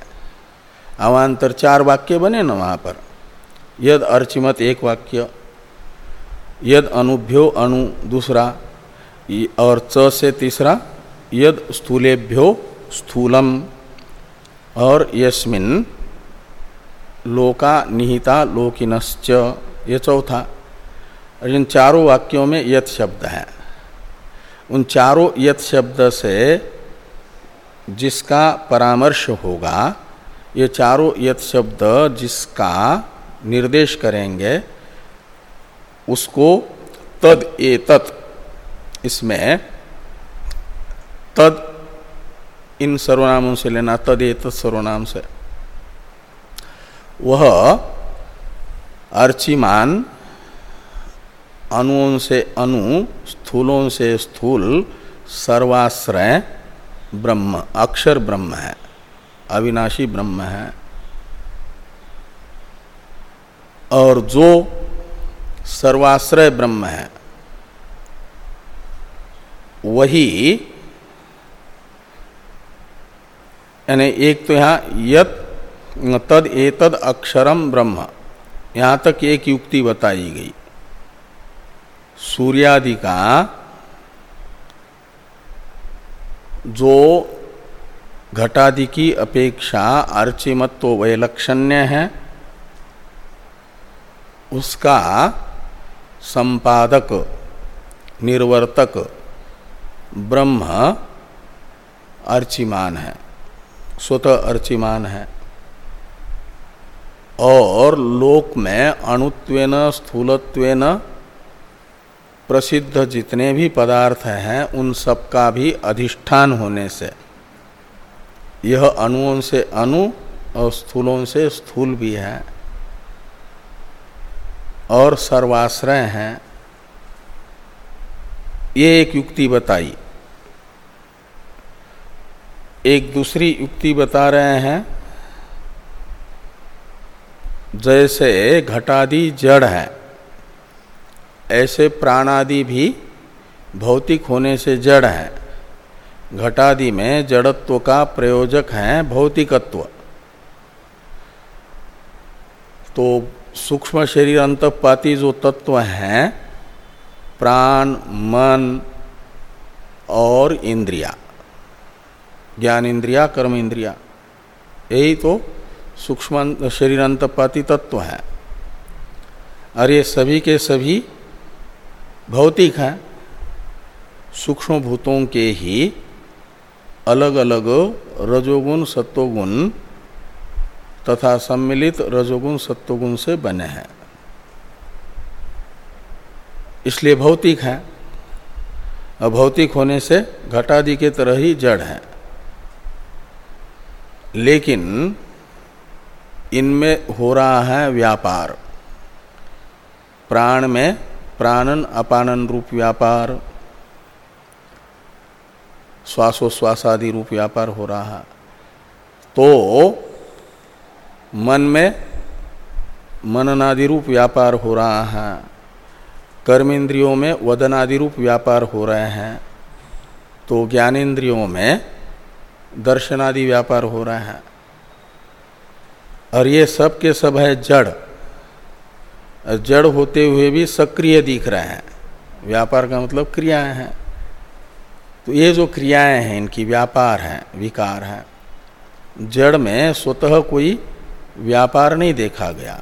अवान्तर चार वाक्य बने ना वहाँ पर। यद अर्चिमत एक वाक्य, यद अनुभ्यो अणु दूसरा और च से तीसरा, यद स्थूलेभ्यो स्थूलम, और यस्मिन लोका निहिता लोकिनश्च, ये चौथा। इन चारों वाक्यों में यथ शब्द है। उन चारों यथ शब्द से जिसका परामर्श होगा ये चारों यथ शब्द जिसका निर्देश करेंगे, उसको तद ए तत् इसमें तद इन सर्वनामों से लेना, तद ए तत् सर्वनाम से। वह अर्चिमान अणुओं से, अणु स्थूलों से स्थूल सर्वाश्रय ब्रह्म, अक्षर ब्रह्म है। अविनाशी ब्रह्म है। और जो सर्वाश्रय ब्रह्म है, वही, यानी एक तो यहाँ यत तद एतद अक्षरम ब्रह्म, यहाँ तक एक युक्ति बताई गई। सूर्यादि का जो घटादि की अपेक्षा अर्चिमत्व वैलक्षण्य है। उसका संपादक, निर्वर्तक, ब्रह्म अर्चिमान है, स्वतः अर्चिमान है। और लोक में अणुत्वेन, स्थूलत्वेन प्रसिद्ध जितने भी पदार्थ हैं, उन सब का भी अधिष्ठान होने से यह अणुओं से अणु और स्थूलों से स्थूल भी है और सर्वाश्रय हैं। ये एक युक्ति बताई। एक दूसरी युक्ति बता रहे हैं। जैसे घटादि जड़ है, ऐसे प्राणादि भी भौतिक होने से जड़ है। घटादि में जड़त्व का प्रयोजक है भौतिकत्व। तो सूक्ष्म शरीर अंतपाती जो तत्व हैं, प्राण, मन और इंद्रिया। ज्ञान इंद्रिया, कर्म इंद्रिया, यही तो सूक्ष्म शरीर अंतपाती तत्व है। और ये सभी के सभी भौतिक हैं सूक्ष्म भूतों के ही अलग अलग रजोगुण, सत्वगुण तथा सम्मिलित रजोगुण, सत्वगुण से बने हैं। इसलिए भौतिक है। भौतिक होने से घटादि के तरह ही जड़ है। लेकिन इनमें हो रहा है व्यापार। प्राण में प्राणन, अपानन रूप व्यापार। श्वासोश्वासादि रूप व्यापार हो रहा है। तो मन में मननादि रूप व्यापार हो रहा है। कर्मेंद्रियों में वदनादि रूप व्यापार हो रहे हैं। तो ज्ञानेन्द्रियों में दर्शनादि व्यापार हो रहा है। और ये सब के सब है जड़। जड़ होते हुए भी सक्रिय दिख रहे हैं। व्यापार का मतलब क्रियाएँ हैं। तो ये जो क्रियाएँ हैं, इनकी व्यापार है, विकार है। जड़ में स्वतः कोई व्यापार नहीं देखा गया।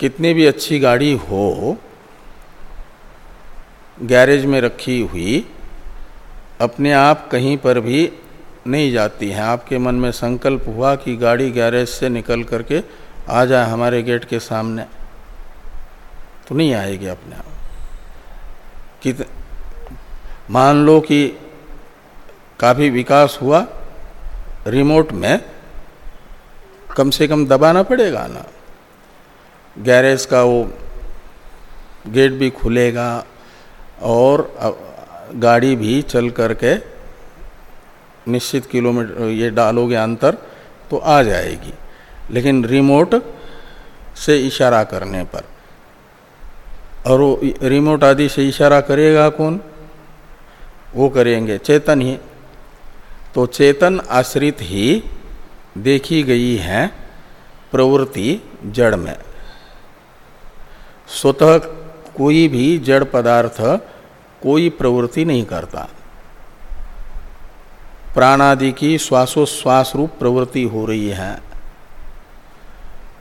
कितनी भी अच्छी गाड़ी हो, गैरेज में रखी हुई, अपने आप कहीं पर भी नहीं जाती है। आपके मन में संकल्प हुआ कि गाड़ी गैरेज से निकल करके आ जाए हमारे गेट के सामने तो नहीं आएगी अपने आप। कित मान लो कि काफ़ी विकास हुआ रिमोट में कम से कम दबाना पड़ेगा ना। गैरेज का वो गेट भी खुलेगा और गाड़ी भी चल करके निश्चित किलोमीटर, ये डालोगे अंतर तो आ जाएगी। लेकिन रिमोट से इशारा करने पर, और वो रिमोट आदि से इशारा करेगा कौन? वो करेंगे। चेतन ही। तो चेतन आश्रित ही देखी गई है प्रवृत्ति जड़ में। स्वतः कोई भी जड़ पदार्थ कोई प्रवृत्ति नहीं करता। प्राणादि की श्वासोश्वास रूप प्रवृत्ति हो रही है।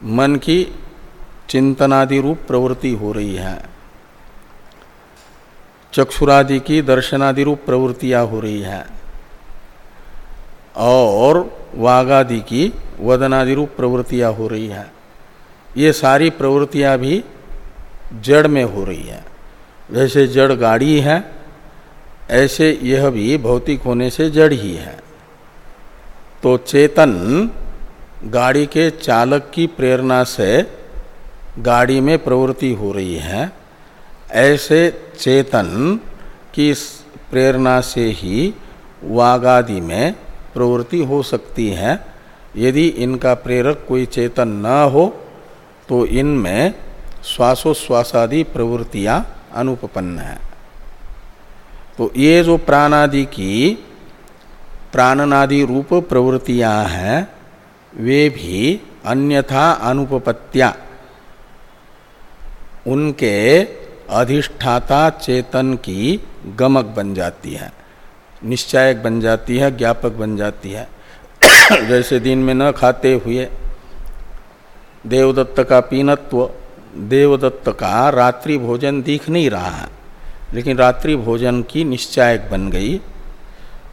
मन की चिंतनादि रूप प्रवृत्ति हो रही है। चक्षुरादि की दर्शनादि रूप प्रवृत्तियाँ हो रही हैं। और वाघादि की वदनादि रूप प्रवृत्तियाँ हो रही हैं। ये सारी प्रवृत्तियाँ भी जड़ में हो रही हैं। जैसे जड़ गाड़ी है, ऐसे यह भी भौतिक होने से जड़ ही है। तो चेतन गाड़ी के चालक की प्रेरणा से गाड़ी में प्रवृत्ति हो रही है। ऐसे चेतन की प्रेरणा से ही वागादि में प्रवृत्ति हो सकती है। यदि इनका प्रेरक कोई चेतन न हो तो इनमें श्वासोश्वासादि प्रवृत्तियाँ अनुपपन्न है। तो ये जो प्राणादि की प्राणनादि रूप प्रवृत्तियाँ हैं, वे भी अन्यथा अनुपपत्या उनके अधिष्ठाता चेतन की गमक बन जाती है, निश्चायक बन जाती है, ज्ञापक बन जाती है। जैसे दिन में न खाते हुए देवदत्त का पीनत्व, देवदत्त का रात्रि भोजन दिख नहीं रहा है, लेकिन रात्रि भोजन की निश्चायक बन गई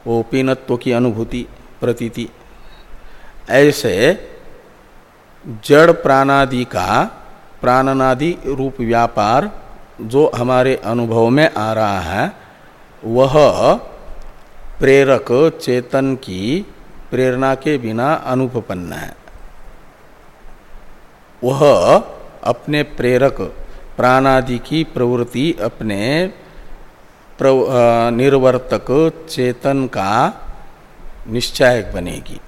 वो पीनत्व की अनुभूति, प्रतीति। ऐसे जड़ प्राणादि का प्राणनादि रूप व्यापार जो हमारे अनुभव में आ रहा है, वह प्रेरक चेतन की प्रेरणा के बिना अनुपन्न है। वह अपने प्रेरक प्राणादि की प्रवृत्ति, अपने निर्वर्तक चेतन का निश्चायक बनेगी।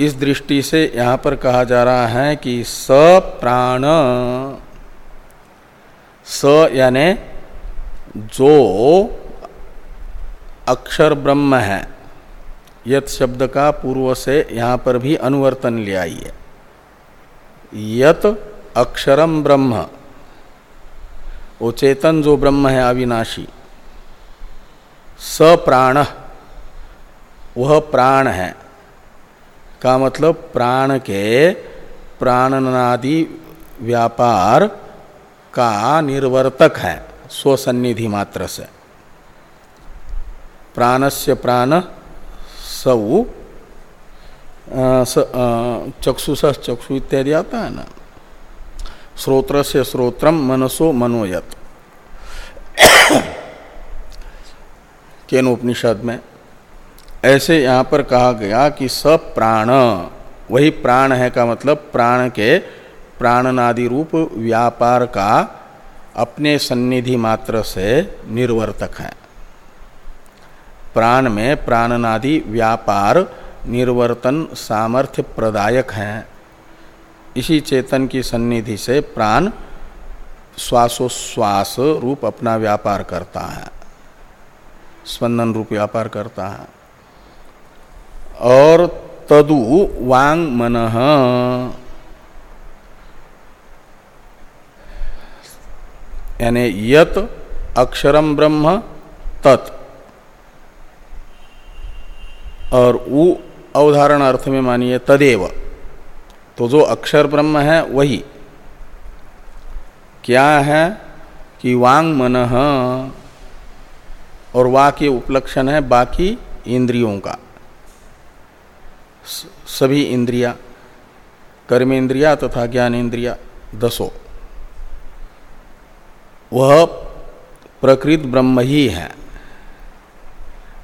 इस दृष्टि से यहाँ पर कहा जा रहा है कि स प्राण स यानि जो अक्षर ब्रह्म है, यत शब्द का पूर्व से यहाँ पर भी अनुवर्तन ले आइए यत अक्षरम ब्रह्म वो चेतन जो ब्रह्म है अविनाशी, स प्राण, वह प्राण है। का मतलब प्राण के प्राणनादि व्यापार का निर्वर्तक है स्वसन्निधि मात्र से। प्राणस्य प्राण सौ चक्षुष चक्षु इत्यादि आता है ना। श्रोत्र से श्रोत्रम मनसो मनोयत। केनोपनिषद में ऐसे यहाँ पर कहा गया कि सब प्राण, वही प्राण है का मतलब प्राण के प्राणनादि रूप व्यापार का अपने सन्निधि मात्र से निर्वर्तक है। प्राण में प्राणनादि व्यापार, निर्वर्तन सामर्थ्य प्रदायक हैं। इसी चेतन की सन्निधि से प्राण श्वासोश्वास रूप अपना व्यापार करता है। स्पंदन रूप व्यापार करता है। और तदु वांग मन यानी यत अक्षरम ब्रह्म तत्। और उ अवधारण अर्थ में मानिए तदेव। तो जो अक्षर ब्रह्म है, वही। क्या है कि वांग मन और वा के उपलक्षण है बाकी इंद्रियों का। सभी इंद्रिया, कर्मेंद्रिया तथा ज्ञान इंद्रिया दसो। वह प्रकृत ब्रह्म ही है।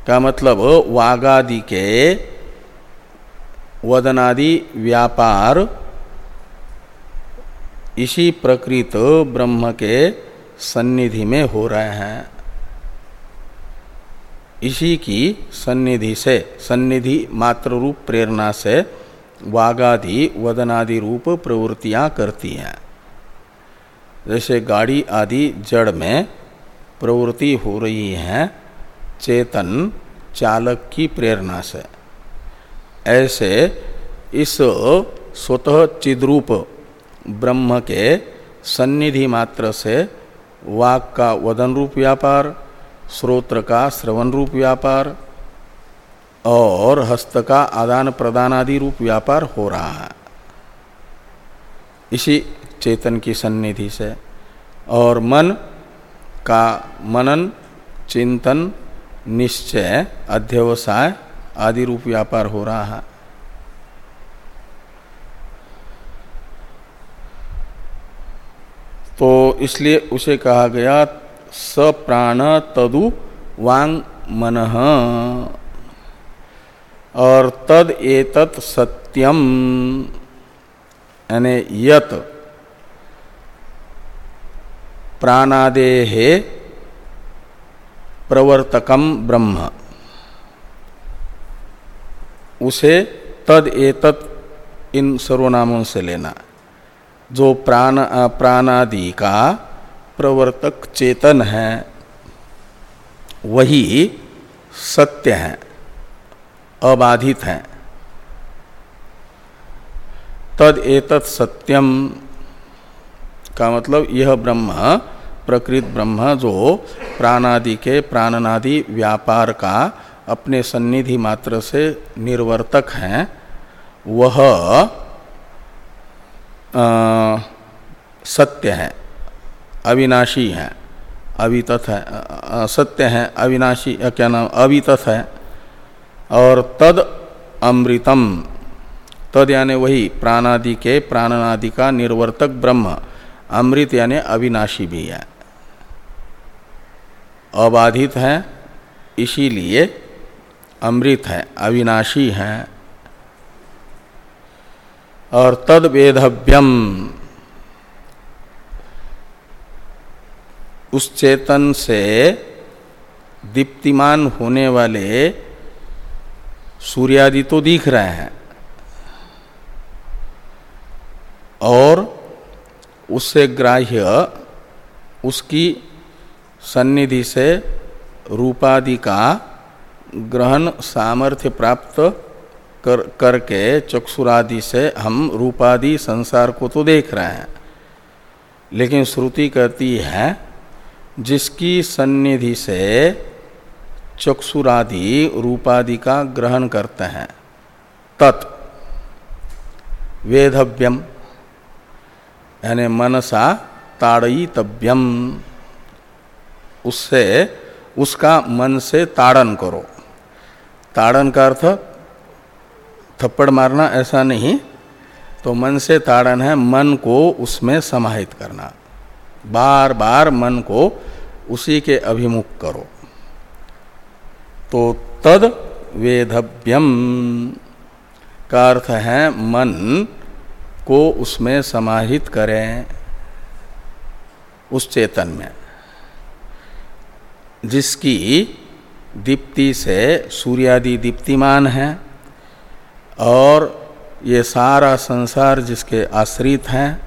का मतलब वागादि के वदनादि व्यापार इसी प्रकृत ब्रह्म के सन्निधि में हो रहे हैं। इसी की सन्निधि से, सन्निधि मात्र रूप प्रेरणा से वागादि, वदनादि रूप प्रवृत्तियाँ करती हैं। जैसे गाड़ी आदि जड़ में प्रवृत्ति हो रही है, चेतन चालक की प्रेरणा से। ऐसे इस स्वतः चिद्रूप ब्रह्म के सन्निधि मात्र से वाक का वदन रूप व्यापार श्रोत्र का श्रवण रूप व्यापार और हस्त का आदान प्रदान आदि रूप व्यापार हो रहा है। इसी चेतन की सन्निधि से। और मन का मनन, चिंतन, निश्चय, अध्यवसाय आदि रूप व्यापार हो रहा है। तो इसलिए उसे कहा गया स प्राण तदु वांग मन। और तद एतत् सत्यम, यानी यत प्राणादे प्रवर्तकम ब्रह्म। उसे तद एतत् इन सर्वनामों से लेना। जो प्राण प्राणादि का प्रवर्तक चेतन है, वही सत्य है, अबाधित है। तद एतत् सत्यम का मतलब यह ब्रह्म प्रकृत ब्रह्म जो प्राणादि के प्राणनादि व्यापार का अपने सन्निधि मात्र से निर्वर्तक हैं वह आ, सत्य है अविनाशी है अवितथ है सत्य है अविनाशी क्या नाम अवितथ है और तद अमृतम तद यानी वही प्राणादि के प्राणनादि का निर्वर्तक ब्रह्म अमृत यानी अविनाशी भी है। अबाधित है, इसीलिए अमृत है, अविनाशी है। और तद वेधव्यम उस चेतन से दीप्तिमान होने वाले सूर्यादि तो दिख रहे हैं। और उससे ग्राह्य, उसकी सन्निधि से रूपादि का ग्रहण सामर्थ्य प्राप्त कर, करके चक्षुरादि से हम रूपादि संसार को तो देख रहे हैं। लेकिन श्रुति कहती है, जिसकी सन्निधि से चक्षुरादि रूपादि का ग्रहण करते हैं, तत् वेधव्यम, यानी मनसा ताड़यितव्यम। उससे उसका मन से ताड़न करो। ताड़न का अर्थ, थप्पड़ मारना ऐसा नहीं तो मन से ताड़न है मन को उसमें समाहित करना। बार बार मन को उसी के अभिमुख करो। तो तद वेधव्यम का अर्थ है, मन को उसमें समाहित करें, उस चेतन में। जिसकी दीप्ति से सूर्यादि दीप्तिमान है और ये सारा संसार जिसके आश्रित हैं,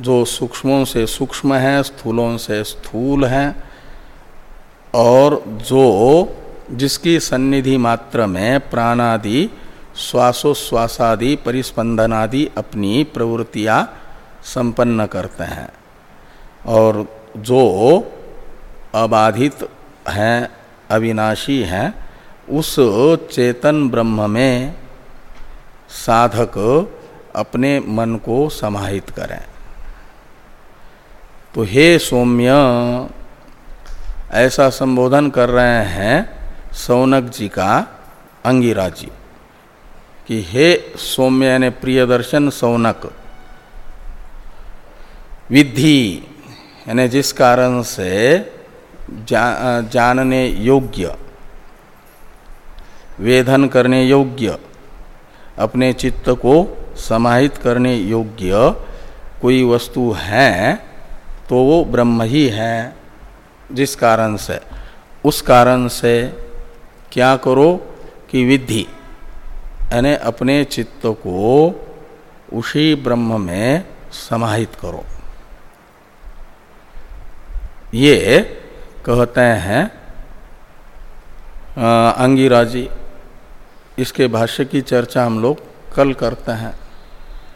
जो सूक्ष्मों से सूक्ष्म है, स्थूलों से स्थूल है, और जो जिसकी सन्निधि मात्र में प्राणादि, श्वासोश्वासादि, परिस्पंदनादि अपनी प्रवृत्तियाँ संपन्न करते हैं। और जो अबाधित हैं, अविनाशी हैं, उस चेतन ब्रह्म में साधक अपने मन को समाहित करें। तो हे सौम्य, ऐसा संबोधन कर रहे हैं सौनक जी का अंगिरा जी, कि हे सौम्य यानी प्रिय दर्शन सौनक विधि यानी जिस कारण से जा, जानने योग्य वेधन करने योग्य अपने चित्त को समाहित करने योग्य कोई वस्तु है तो वो ब्रह्म ही है। जिस कारण से उस कारण से क्या करो कि विधि यानी अपने चित्त को उसी ब्रह्म में समाहित करो। ये कहते हैं अंगिराजी इसके भाष्य की चर्चा हम लोग कल करते हैं।